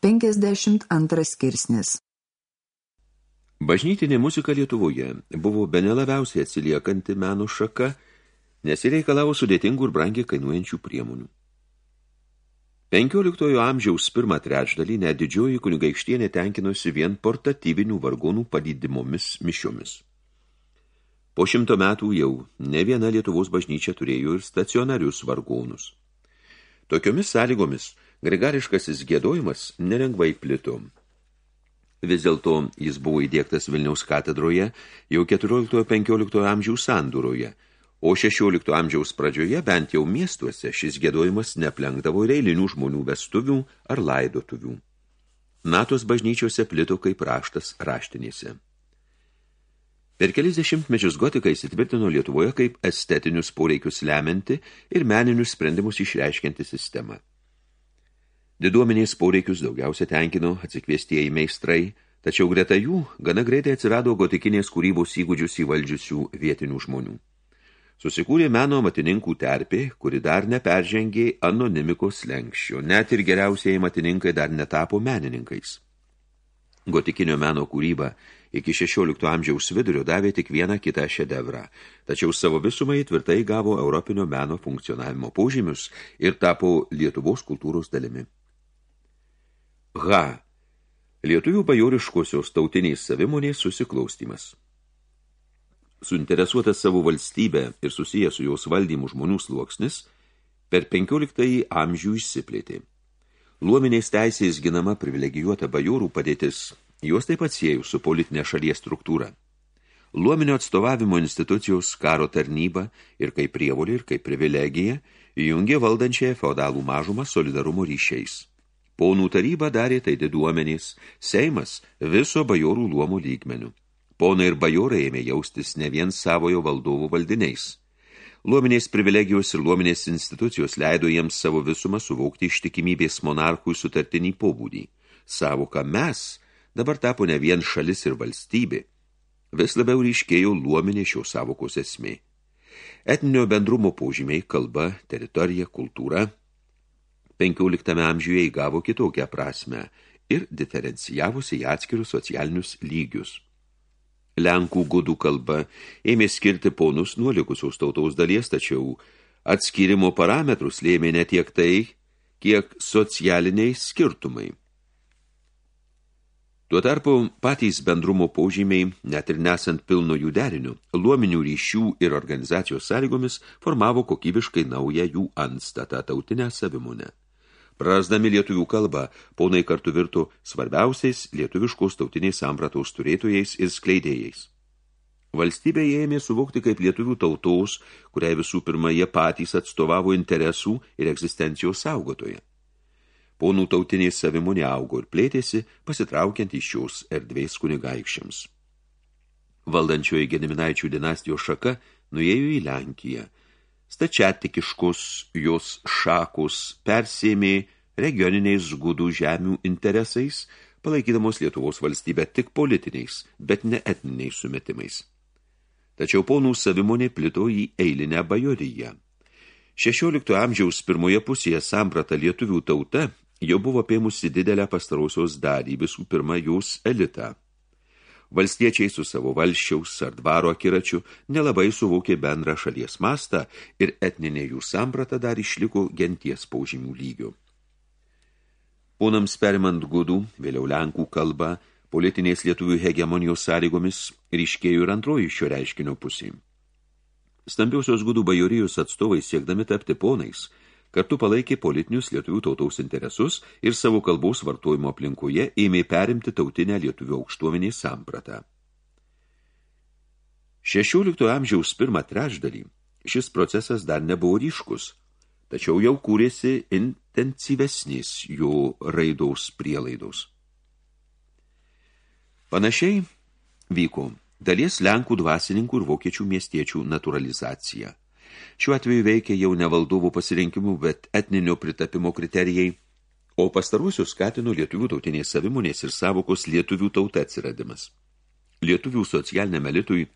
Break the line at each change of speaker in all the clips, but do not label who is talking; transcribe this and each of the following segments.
52 skirsnis
Bažnytinė muzika Lietuvoje buvo bene labiausiai atsiliekanti meno šaka, nes reikalavo sudėtingų ir brangiai kainuojančių priemonių. 15 amžiaus pirmą trečdalį net didžioji kunigaikštienė tenkinosi vien portatyvinių vargonų padydimomis mišiomis. Po šimto metų jau ne viena Lietuvos bažnyčia turėjo ir stacionarius vargonus. Tokiomis sąlygomis grigališkasis gėdojimas nelengvai plito. Vis dėlto jis buvo įdėktas Vilniaus katedroje jau 14-15 amžiaus sandūroje, o 16 amžiaus pradžioje bent jau miestuose šis gėdojimas neplenkdavo ir eilinių žmonių vestuvių ar laidotuvių. Natos bažnyčiose plito kaip raštas raštinėse. Per kelis dešimtmečius gotika įsitvirtino Lietuvoje kaip estetinius poreikius lemianti ir meninius sprendimus išreiškianti sistema. Diduomenės poreikius daugiausia tenkino atsikviestieji meistrai, tačiau greta jų gana greitai atsirado gotikinės kūrybos įgūdžius įvaldžiusių vietinių žmonių. Susikūrė meno matininkų terpė, kuri dar neperžengė anonimikos lenkščio, net ir geriausiai matininkai dar netapo menininkais. Gotikinio meno kūryba iki 16 amžiaus vidurio davė tik vieną kitą šedevrą, tačiau savo visumai tvirtai gavo europinio meno funkcionavimo požymius ir tapo Lietuvos kultūros dalimi. H. Lietuvių bajoriškosios tautiniais savimonės susiklaustimas. Suinteresuotas savo valstybę ir susijęs su jos valdymu žmonių sluoksnis per 15 amžių išsiplėtė. Luominės teisės ginama privilegijuota bajorų padėtis, juos taip pat siejų su politinė šalies struktūra. Luominio atstovavimo institucijos karo tarnyba ir kaip prievolė ir kaip privilegija jungė valdančiąją feodalų mažumą solidarumo ryšiais. Ponų taryba darė tai diduomenys, Seimas viso bajorų luomų lygmenių. Ponai ir bajorai ėmė jaustis ne vien savojo valdovų valdiniais. Luominės privilegijos ir luominės institucijos leido jiems savo visumą suvokti ištikimybės monarchui sutartinį pobūdį. Savoka mes dabar tapo ne vien šalis ir valstybė. Vis labiau ryškėjo luominė šios savokos esmė. Etninio bendrumo požymiai, kalba, teritorija, kultūra – 15 amžiuje įgavo kitokią prasme ir diferencijavusi į atskirus socialinius lygius. Lenkų gudų kalba ėmė skirti ponus nuo likusios tautos dalies, tačiau atskirimo parametrus lėmė ne tiek tai, kiek socialiniai skirtumai. Tuo tarpu patys bendrumo paužymiai, net ir nesant pilno jų derinių, luominių ryšių ir organizacijos sąlygomis formavo kokybiškai naują jų anstatą tautinę savimonę. Prasdami lietuvių kalbą, ponai kartu virtų svarbiausiais lietuviškos tautiniais sampratos turėtojais ir skleidėjais. Valstybė ėmė suvokti kaip lietuvių tautos, kuriai visų pirma jie patys atstovavo interesų ir egzistencijos saugotoje. Ponų tautinės savimonė augo ir plėtėsi, pasitraukiant iš šios erdvės kunigaikščiams. Valdančioji Gediminaičių dinastijos šaka nuėjo į Lenkiją – stačiatikiškus jos šakus persėmė regioniniais gudų žemių interesais, palaikydamos Lietuvos valstybę tik politiniais, bet ne etniniais sumetimais. Tačiau ponų savimonė plito į eilinę bajoriją. 16 amžiaus pirmoje pusėje samprata lietuvių tauta jau buvo pėmusi didelę pastarausios dalį, visų pirma jos elitą – Valstiečiai su savo valščiaus ar dvaro akiračiu nelabai suvokė bendrą šalies mastą ir etninė jų samprata dar išliko genties paužymių lygių. Ponams perimant gudų, vėliau Lenkų kalbą, politinės lietuvių hegemonijos sąlygomis ryškėjo ir antroji šio reiškinio pusė. Stambiausios gudų bajorijos atstovai siekdami tapti ponais – kartu palaikė politinius lietuvių tautaus interesus ir savo kalbos vartojimo aplinkoje ėmė perimti tautinę lietuvių aukštuomenį sampratą. 16 amžiaus pirmą trečdalį šis procesas dar nebuvo ryškus, tačiau jau kūrėsi intensyvesnis jo raidaus prielaidos. Panašiai vyko dalies Lenkų dvasininkų ir vokiečių miestiečių naturalizacija. Šiuo atveju veikia jau ne valdovų pasirinkimų, bet etninio pritapimo kriterijai, o pastaruosius skatino lietuvių tautinės savimonės ir savokos lietuvių tauta atsiradimas. Lietuvių socialiniam elitui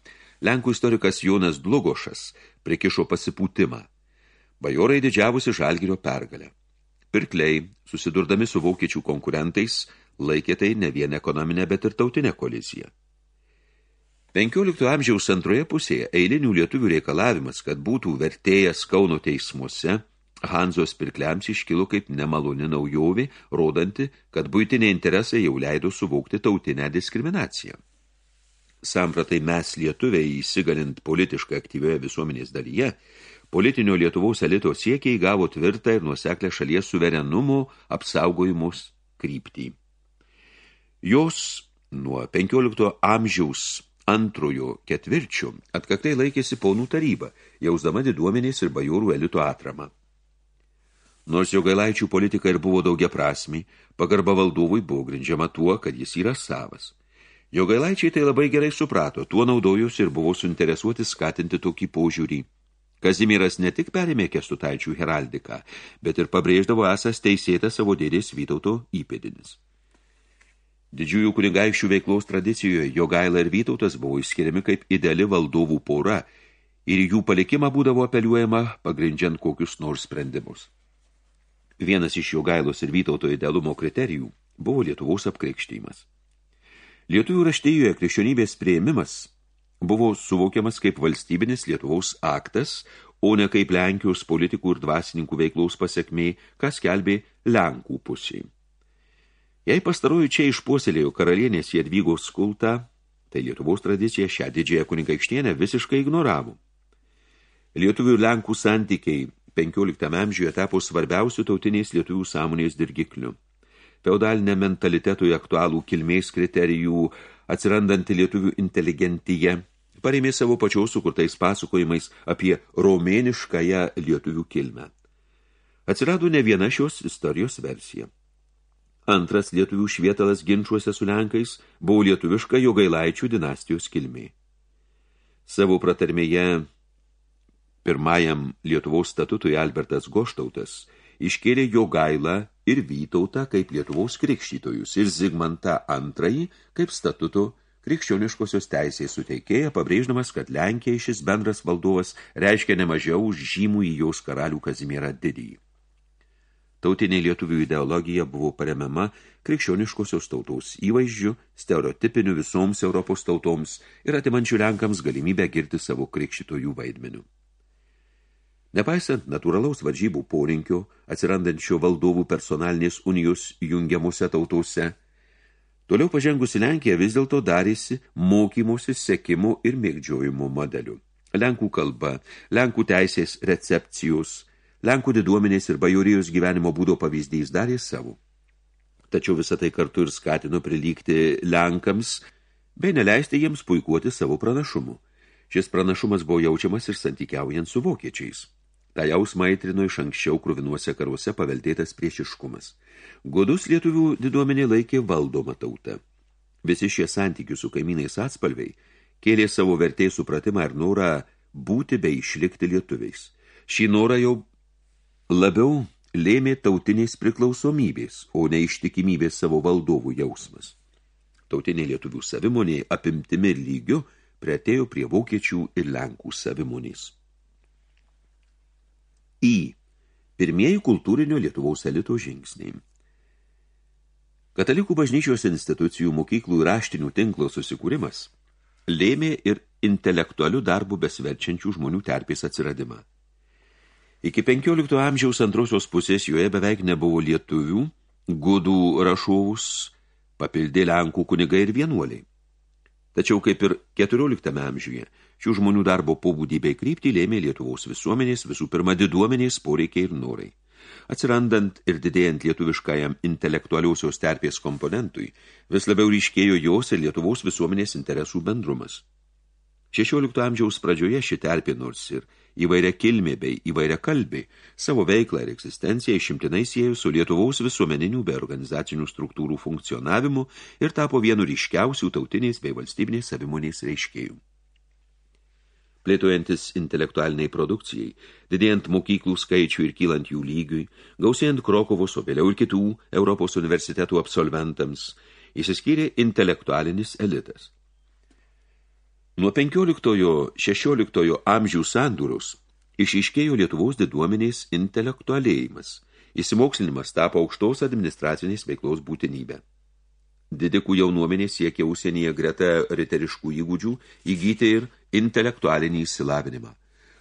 Lenkų istorikas Jonas Dlugošas prikišo pasipūtimą. Bajorai didžiavusi žalgirio pergalę. pirkliai, susidurdami su vokiečių konkurentais, laikė tai ne vien ekonominę, bet ir tautinę koliziją. 15 amžiaus antroje pusėje eilinių lietuvių reikalavimas, kad būtų vertėjas Kauno teismuose, Hanzos pirkliams iškilo kaip nemaloni naujovė, rodanti, kad būtiniai interesai jau leido suvokti tautinę diskriminaciją. Sampratai mes lietuviai įsigalint politiškai aktyvioje visuomenės dalyje, politinio Lietuvos elito siekiai gavo tvirtą ir nuoseklę šalies suverenumo apsaugojimus kryptį. Jos nuo 15 amžiaus antrojo ketvirčio atkaktai laikėsi paunų taryba, jausdama diduomenės ir bajorų elito atramą. Nors jo gailaičių politika ir buvo daugia prasmi, pagarba valdovui buvo grindžiama tuo, kad jis yra savas. Jo gailaičiai tai labai gerai suprato, tuo naudojus ir buvo suinteresuoti skatinti tokį požiūrį. Kazimiras ne tik perėmė kestutaičių heraldiką, bet ir pabrėždavo esas teisėtą savo dėdės Vytauto įpėdinis. Didžiųjų kunigaiščių veiklos tradicijoje Jogaila ir Vytautas buvo išskiriami kaip ideali valdovų pora ir jų palikimą būdavo apeliuojama pagrindžiant kokius nors sprendimus. Vienas iš Jogailos ir Vytauto idealumo kriterijų buvo Lietuvos apkrikštymas. Lietuvių raštėjoje krikščionybės prieimimas buvo suvokiamas kaip valstybinis Lietuvos aktas, o ne kaip Lenkijos politikų ir dvasininkų veiklaus pasiekmė, kas kelbė Lenkų pusiai. Jei pastarųjų čia išpuoselėjo karalienės Jadvygos kultą, tai Lietuvos tradicija šią didžiąją kunigaikštienę visiškai ignoravo. Lietuvių ir Lenkų santykiai 15 amžiuje tapo svarbiausių tautinės lietuvių sąmonės dirgiklių. Feodalinė mentalitetui aktualų kilmės kriterijų atsirandanti lietuvių inteligentyje parėmė savo pačiaus sukurtais pasakojimais apie romėniškąją lietuvių kilmę. Atsirado ne viena šios istorijos versija. Antras lietuvių švietalas ginčiuose su Lenkais buvo lietuviška jogailaičių dinastijos kilmė. Savo pratarmėje pirmajam Lietuvos statutui Albertas Goštautas iškėlė jogailą ir Vytautą kaip Lietuvos krikštytojus ir Zigmantą antrąjį kaip statuto krikščioniškosios teisės suteikėja, pabrėždamas, kad Lenkija šis bendras valdovas reiškia nemažiau už žymų į jos karalių Kazimierą didįjį. Tautinė lietuvių ideologija buvo paremiama krikščioniškosios tautos įvaizdžių, stereotipinių visoms Europos tautoms ir atimančių Lenkams galimybę girti savo krikščitojų vaidmenių. Nepaisant natūralaus varžybų polinkio, atsirandančio valdovų personalinės unijos jungiamuose tautose, toliau pažengusi Lenkija vis dėlto darėsi mokymosi, sekimo ir mėgdžiojimo modelių. Lenkų kalba, Lenkų teisės recepcijos – Lenkų diduomenės ir bajorijos gyvenimo būdo pavyzdys darė savo. Tačiau visą tai kartu ir skatino prilygti Lenkams, bei neleisti jiems puikuoti savo pranašumu. Šis pranašumas buvo jaučiamas ir santykiaujant su vokiečiais. Ta jausmą aitrino iš anksčiau kruvinuose karuose paveldėtas priešiškumas. Godus lietuvių diduomenė laikė valdoma tauta. Visi šie santykių su kaimynais atspalviai kėlė savo vertės supratimą ir norą būti bei išlikti lietuviais. Šį norą jau labiau lėmė tautinės priklausomybės, o ne ištikimybės savo valdovų jausmas. Tautinė lietuvių savimonė apimtimi ir lygiu prietėjo prie vokiečių ir lenkų savimonės. Į. Pirmieji kultūrinio Lietuvaus elito žingsniai. Katalikų bažnyčios institucijų mokyklų ir raštinių tinklo susikūrimas lėmė ir intelektualių darbų besverčiančių žmonių terpės atsiradimą. Iki 15 amžiaus antrosios pusės joje beveik nebuvo lietuvių, gudų rašovus, papildė Lenkų kunigai ir vienuoliai. Tačiau kaip ir 14 amžiuje, šių žmonių darbo pobūdį bei kryptį lėmė Lietuvos visuomenės, visų pirma diduomenės poreikiai ir norai. Atsirandant ir didėjant lietuviškajam intelektualiausios terpės komponentui, vis labiau ryškėjo jos ir Lietuvos visuomenės interesų bendrumas. 16 amžiaus pradžioje ši terpė nors ir įvairia kilmė bei įvairia kalbė, savo veiklą ir egzistenciją išimtinai siejo su Lietuvaus visuomeninių bei organizacinių struktūrų funkcionavimu ir tapo vienu ryškiausių tautinės bei valstybinės savimonės reiškėjų. Plėtojantis intelektualiniai produkcijai, didėjant mokyklų skaičių ir kylant jų lygiui, gausėjant Krokovos, o vėliau ir kitų Europos universitetų absolventams, įsiskyrė intelektualinis elitas. Nuo 15-16 amžių sandūros išiškėjo Lietuvos diduomenės intelektualėjimas Įsimokslinimas tapo aukštos administracinės veiklos būtinybė. Didikų jaunuomenė siekia užsienyje greta riteriškų įgūdžių įgyti ir intelektualinį įsilavinimą.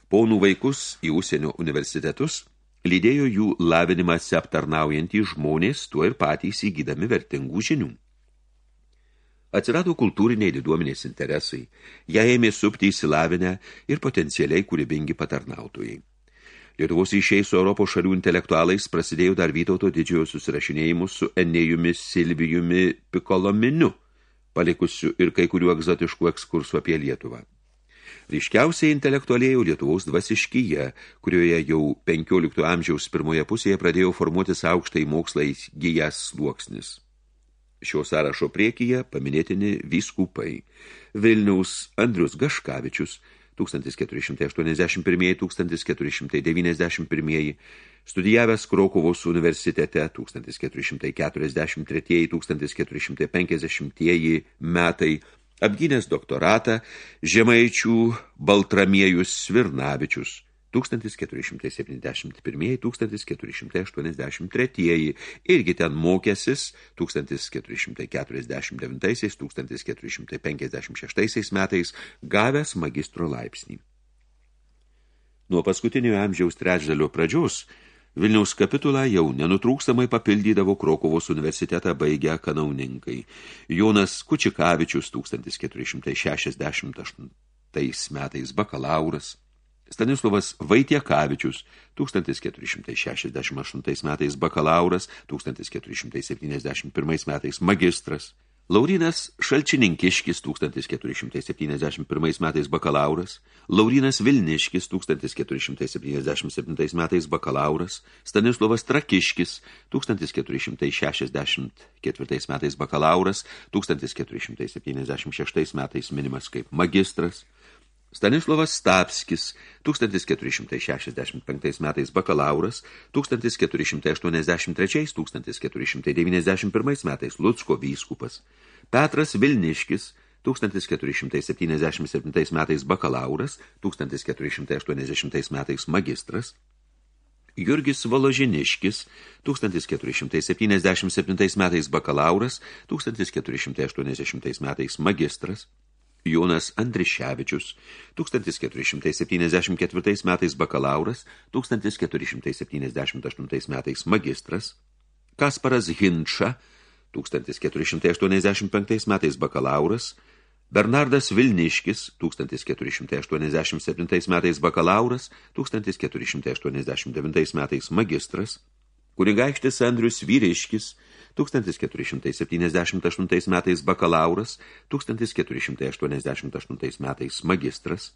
Ponų vaikus į užsienio universitetus lydėjo jų lavinimąsi aptarnaujantys žmonės, tuo ir patys įgydami vertingų žinių. Atsirado kultūriniai diduomenės interesai, ją ėmė supti įsilavinę ir potencialiai kūrybingi patarnautojai. Lietuvos išėjai su Europos šalių intelektualais prasidėjo dar Vytauto didžiojo susirašinėjimu su Enėjumi Silvijumi Pikolominiu, palikusiu ir kai kurių egzotiškų ekskursų apie Lietuvą. Ryškiausiai intelektualėjo Lietuvos dvasiškyje, kurioje jau 15 amžiaus pirmoje pusėje pradėjo formuotis aukštai mokslai gyjas sluoksnis. Šio sąrašo priekyje paminėtini vyskupai. Vilniaus Andrius Gaškavičius – 1481-1491, studijavęs Krokovos universitete 1443-1450 metai, apgynęs doktoratą Žemaičių Baltramiejus Svirnavičius 1471-1483 irgi ten mokėsis 1449-1456 metais gavęs magistro laipsnį. Nuo paskutinio amžiaus trečdalio pradžios Vilniaus kapitulą jau nenutrūkstamai papildydavo Krokovos universitetą baigę kanauninkai. Jonas Kučikavičius 1468 metais bakalauras, Stanislovas Vaitiekavičius 1468 metais bakalauras, 1471 metais magistras, Laurinas Šalčininkiškis 1471 metais bakalauras, Laurinas Vilniškis 1477 metais bakalauras, Stanislovas Trakiškis 1464 metais bakalauras, 1476 metais minimas kaip magistras, Stanislovas Stapskis, 1465 metais bakalauras, 1483-1491 metais Lucko vyskupas, Petras Vilniškis, 1477 metais bakalauras, 1480 metais magistras, Jurgis Voložiniškis, 1477 metais bakalauras, 1480 metais magistras, Jonas Andriševičius, 1474 metais bakalauras, 1478 metais magistras, Kasparas Hinča, 1485 metais bakalauras, Bernardas Vilniškis, 1487 metais bakalauras, 1489 metais magistras, Kunigaikštis Andrius Vyriškis, 1478 metais bakalauras, 1488 metais magistras,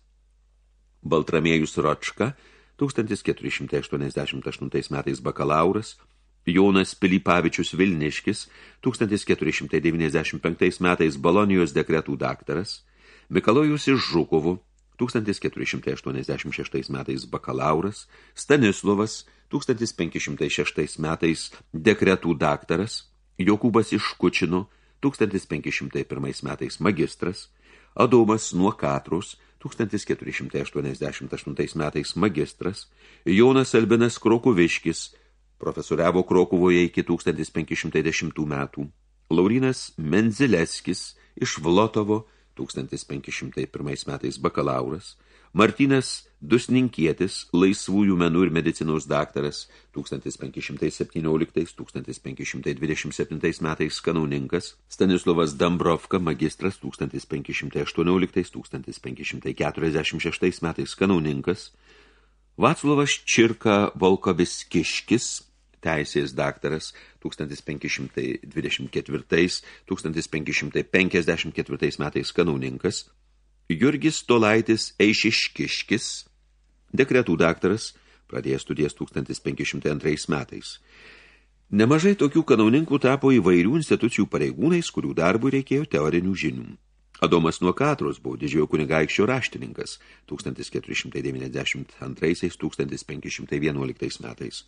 Baltramėjus Ročka, 1488 metais bakalauras, Jonas Pilipavičius Vilniškis, 1495 metais Balonijos dekretų daktaras, Mikalojus iš Žukovų, 1486 metais bakalauras, Stanislovas, 1506 metais dekretų daktaras, Jokūbas iš Kučino, 1501 metais magistras, Adomas nuo Katrus, 1488 metais magistras, Jonas Albinas Krokuviškis, profesoriavo Krokuvoje iki 1510 metų, Laurinas Menzileskis iš Vlotovo, 1501 metais bakalauras, Martynas Dusninkietis, laisvųjų menų ir medicinos daktaras, 1517-1527 metais kanauninkas, Stanislovas Dambrovka, magistras, 1518-1546 metais kanauninkas, Vaclovas Čirka Volkovis Kiškis, teisės daktaras 1524-1554 metais kanauninkas, Jurgis Tolaitis Eišiškiškis, dekretų daktaras, pradėjęs studijas 1502 metais. Nemažai tokių kanauninkų tapo įvairių institucijų pareigūnais, kurių darbų reikėjo teorinių žinių. Adomas nuo Katros buvo didžiojo kunigaikščio raštininkas 1492-1511 metais.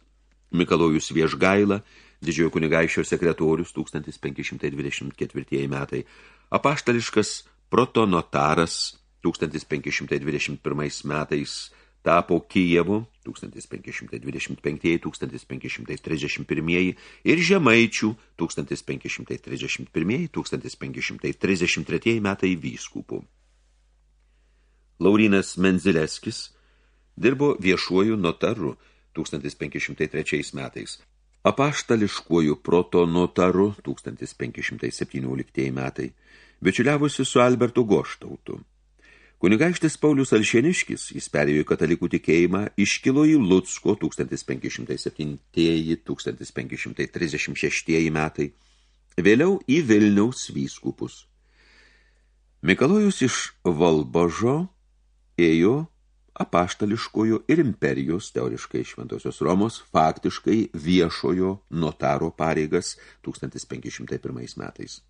Mikalojus Viešgaila, didžiojo kunigaikščio sekretorius 1524 metai, apaštališkas protonotaras 1521 metais tapo Kijevu 1525-1531 ir Žemaičių 1531-1533 metai vyskupų. Laurinas Menzileskis dirbo viešuoju notaru 1503 metais, apaštališkuoju proto notaru 1517 metai, bičiuliavusi su Albertu Goštautu. Kunigaištis Paulius Alšeniškis, jis perėjo į katalikų tikėjimą, iškilo į Lutsko 1507-1536 metai, vėliau į Vilniaus vyskupus. Mikalojus iš Valbožo ėjo apaštališkojo ir imperijos, teoriškai šventosios Romos, faktiškai viešojo notaro pareigas 1501 metais.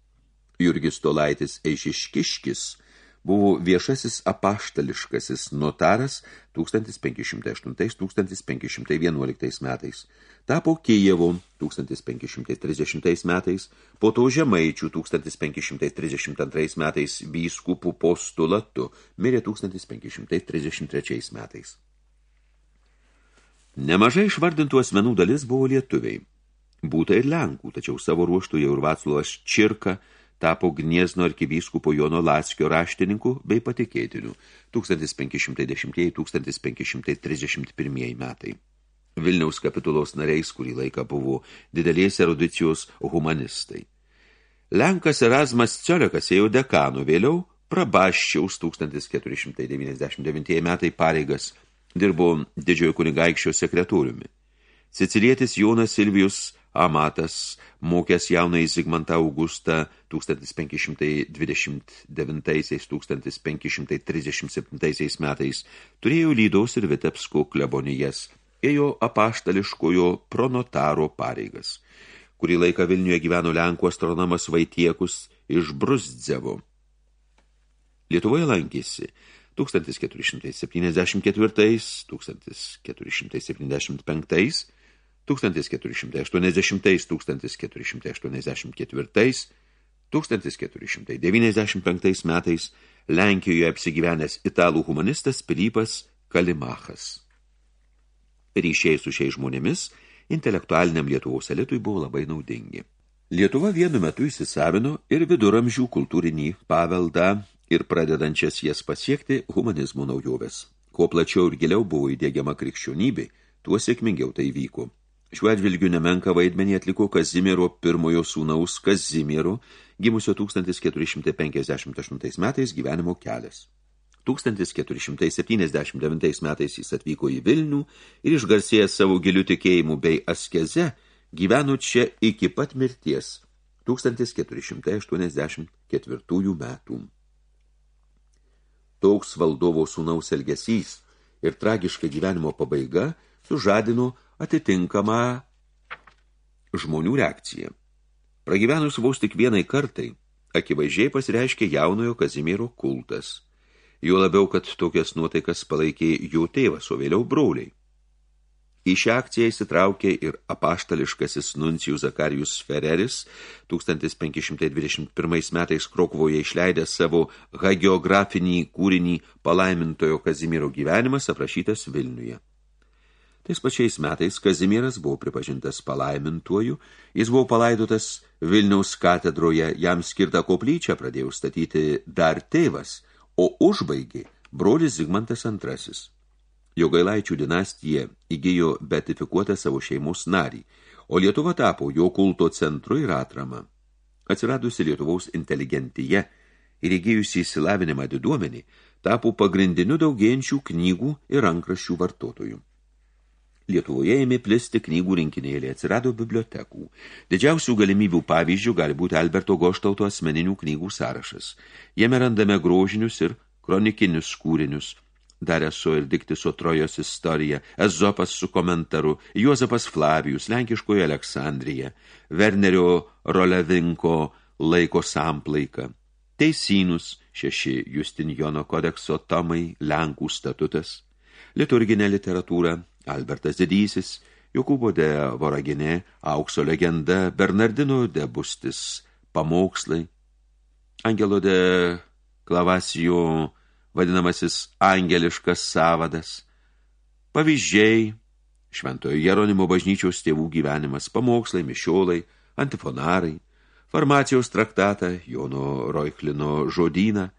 Jurgis Tolaitis Eišiškiškis – buvo viešasis apaštališkasis notaras 1508-1511 metais. Tapo Kijevo 1530 metais, po to Žemaičių 1532 metais vyskupų postulatu, mirė 1533 metais. Nemažai išvardintų asmenų dalis buvo lietuviai. Būta ir Lenkų, tačiau savo ruoštų jau ir Vaclovas Čirka – tapo Gniezno arkivyskupo Jono Laskio raštininku bei patikėtiniu 1510-1531 metai. Vilniaus kapitulos nariais kurį laiką buvo didelės erudicijos humanistai. Lenkas Erasmas Ciolekas ėjo dekanų, vėliau Prabaščiaus 1499 metai pareigas dirbo didžiojo kunigaikščio sekretoriumi. Sicilietis Jonas Silvijus Amatas, mokęs jaunai Zigmantą Augustą 1529-1537 metais, turėjo Lydaus ir Vitebsko klebonijas, ėjo apaštališkojo pronotaro pareigas. Kurį laiką Vilniuje gyveno Lenkų astronomas Vaitiekus iš Brusdzevo. Lietuvoje lankėsi 1474, 1475, 1480-1484, 1495 metais Lenkijoje apsigyvenęs italų humanistas Pilypas Kalimachas. Ryšiai su šiais žmonėmis intelektualiniam Lietuvos elitui buvo labai naudingi. Lietuva vienu metu įsisavino ir viduramžių kultūrinį paveldą ir pradedančias jas pasiekti humanizmo naujovės. Kuo plačiau ir giliau buvo įdėgiama krikščionybė, tuo sėkmingiau tai vyko. Šiuo atžvilgiu nemenka vaidmenį atliko Kazimiero pirmojo sūnaus Kazimiero, gimusio 1458 metais gyvenimo kelias. 1479 metais jis atvyko į Vilnių ir išgarsėjęs savo gilių tikėjimų bei askeze gyveno čia iki pat mirties 1484 metų. Toks valdovo sūnaus elgesys ir tragiška gyvenimo pabaiga sužadino atitinkamą žmonių reakciją. Pragyvenus vos tik vienai kartai, akivaizdžiai pasireiškė jaunojo Kazimiero kultas. Jo labiau, kad tokias nuotaikas palaikė jo tėvas, o vėliau broliai. Į šią akciją įsitraukė ir apaštališkasis nuncijų Zakarijus Fereris, 1521 metais Krokvoje išleidęs savo hagiografinį kūrinį palaimintojo Kazimiero gyvenimas aprašytas Vilniuje. Tais pačiais metais Kazimieras buvo pripažintas palaimintuoju, jis buvo palaidotas Vilniaus katedroje, jam skirtą koplyčią pradėjo statyti dar tėvas, o užbaigė brolis Zigmantas II. Jogailaičių dinastija įgyjo betifikuotą savo šeimos narį, o Lietuva tapo jo kulto centru ir atrama. Atsiradusi Lietuvaus inteligentyje ir įgyjusi įsilavinimą diduomenį, tapo pagrindiniu daugėjančių knygų ir rankraščių vartotojų. Lietuvoje ėmė plisti knygų rinkinėlė, atsirado bibliotekų. Didžiausių galimybių pavyzdžių gali būti Alberto Goštauto asmeninių knygų sąrašas. Jame randame grožinius ir kronikinius kūrinius. Dareso ir Diktiso Trojos istorija, Ezopas su komentaru, Juozapas Flavijus, Lenkiškoje Aleksandrija, Wernerio Rolevinko laiko samplaika, Teisynus, šeši Justinjono kodekso tomai, Lenkų statutas, liturginė literatūra, Albertas Didysis, Jokūbo de Voraginė, Aukso legenda, Bernardino de Bustis, pamokslai, Angelo de Klavasijo, vadinamasis angeliškas savadas, Pavyzdžiai, Šventojo Jeronimo bažnyčios tėvų gyvenimas, pamokslai, mišiolai, antifonarai, farmacijos traktatą, Jono Roiklino žodyną.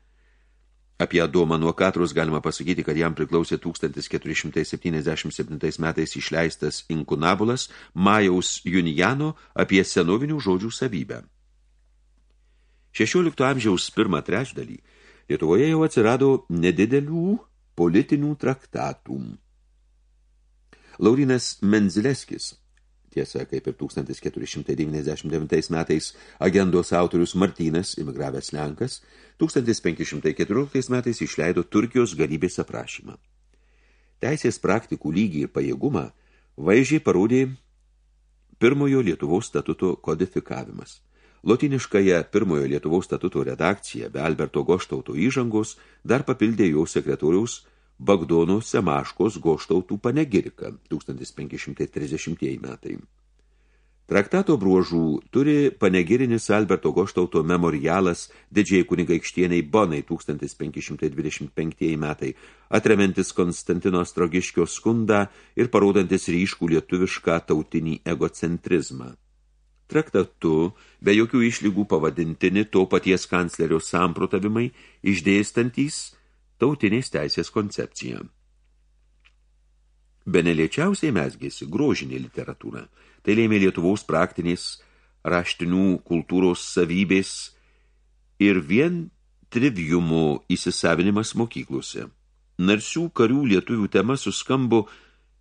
Apie Adomą nuo Katrus galima pasakyti, kad jam priklausė 1477 metais išleistas inkunabulas Majaus Junijano apie senovinių žodžių savybę. 16 amžiaus pirmą trečdalį Lietuvoje jau atsirado nedidelių politinių traktatų. Laurinas Menzileskis, tiesa, kaip ir 1499 metais agendos autorius Martynas, imigravęs Lenkas, 1514 metais išleido Turkijos galybės aprašymą. Teisės praktikų lygį ir pajėgumą vaizdžiai parodė pirmojo Lietuvos statuto kodifikavimas. Lotiniškąją pirmojo Lietuvos statuto redakciją be Alberto Goštauto įžangos dar papildė jo sekretoriaus Bagdono Semaškos goštautų panegirika 1530 metai. Traktato bruožų turi panegirinis Alberto Goštauto memorialas didžiai kunigaikštieniai Bonai 1525 metai, atrementis Konstantino Strogiškio skundą ir parodantis ryškų lietuvišką tautinį egocentrizmą. Traktatu, be jokių išlygų pavadintini to paties kanclerio samprotavimai, išdėstantys – tautinės teisės koncepciją. Beneliečiausiai mesgėsi grožinė literatūra. Tai lėmė Lietuvos praktinės raštinių kultūros savybės ir vien triviumo įsisavinimas mokyklose. Narsių karių lietuvių tema suskambo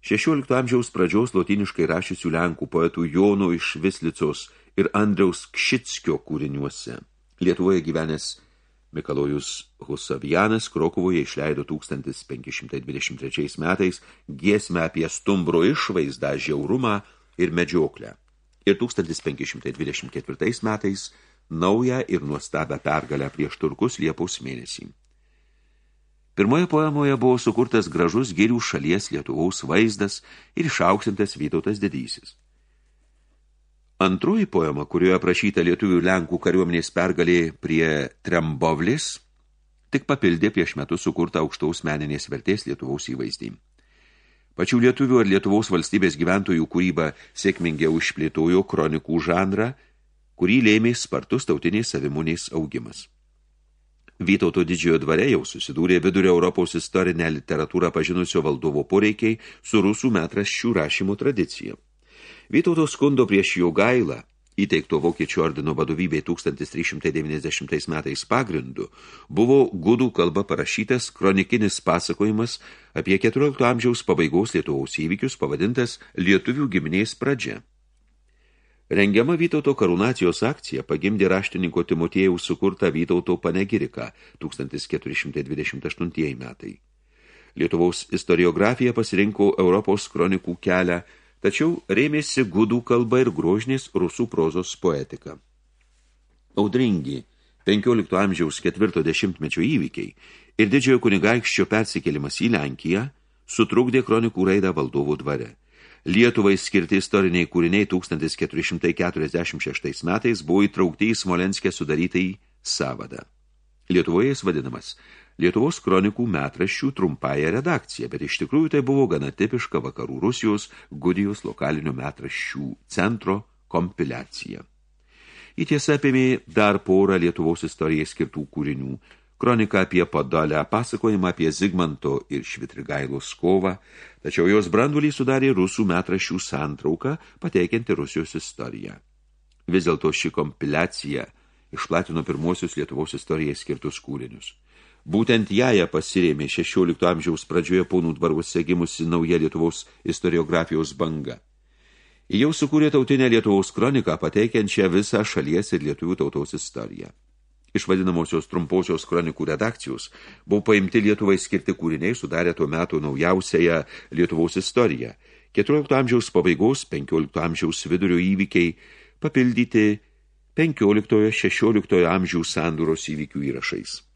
16 amžiaus pradžios lotiniškai rašysių Lenkų poetų Jono iš Vislicos ir Andriaus Kšitskio kūriniuose. Lietuvoje gyvenęs Mikalojus Husavianas Krokuvoje išleido 1523 metais giesmę apie stumbro išvaizdą, žiaurumą ir medžioklę. Ir 1524 metais naują ir nuostabę pergalę prieš turkus Liepos mėnesį. Pirmoje poemoje buvo sukurtas gražus girių šalies Lietuvaus vaizdas ir išauksintas Vytautas didysis. Antroji poema, kurioje aprašyta lietuvių Lenkų kariuomenės pergalė prie Trembovlis, tik papildė prieš metus sukurtą aukštaus meninės vertės Lietuvaus įvaizdį. Pačių lietuvių ar Lietuvos valstybės gyventojų kūryba sėkmingiau išplėtojo kronikų žanrą, kurį lėmė spartus tautinės savimonės augimas. Vytauto didžiojo dvare jau susidūrė vidurio Europos istorinę literatūrą pažinusio valdovo poreikiai su rusų metraščių rašymo tradicija. Vytauto skundo prieš Jogailą, įteikto Vokiečių ordino vadovybė 1390 metais pagrindu, buvo gudų kalba parašytas kronikinis pasakojimas apie 14 amžiaus pabaigos Lietuvos įvykius pavadintas Lietuvių giminės pradžia. Rengiama Vytauto karūnacijos akcija pagimdė raštininko Timotėjaus sukurtą Vytauto panegiriką 1428 metai. Lietuvaus istoriografija pasirinko Europos kronikų kelią tačiau rėmėsi gudų kalba ir grožnės rusų prozos poetika. Audringi 15 amžiaus ketvirto dešimtmečio įvykiai ir didžiojo kunigaikščio persikėlimas į Lenkiją sutrukdė kronikų raidą valdovų dvare. Lietuvai skirti istoriniai kūriniai 1446 metais buvo įtraukti į Smolenskė sudarytai savadą. Lietuvoje jis vadinamas Lietuvos kronikų metraščių trumpąją redakciją, bet iš tikrųjų tai buvo gana tipiška vakarų Rusijos Gudijos lokalinių metraščių centro kompiliacija. Į tiesą apėmė dar porą Lietuvos istorijai skirtų kūrinių, kroniką apie Podolę, pasakojimą apie Zigmanto ir Švitrigailos kovą, tačiau jos brandulį sudarė rusų metraščių santrauką, pateikianti Rusijos istoriją. Vis dėlto ši kompiliacija išplatino pirmosius Lietuvos istorijai skirtus kūrinius. Būtent ją pasirėmė 16 amžiaus pradžioje Paunų dvaruose gimusi nauja Lietuvos istoriografijos banga. Ji jau sukūrė tautinę Lietuvos kroniką, pateikiančią visą šalies ir lietuvių tautos istoriją. Iš vadinamosios trumposios kronikų redakcijos buvo paimti Lietuvai skirti kūriniai, sudarė tuo metu naujausiąją Lietuvos istoriją. 14 amžiaus pabaigos, 15 amžiaus vidurio įvykiai papildyti 15-16 amžių sandūros įvykių įrašais.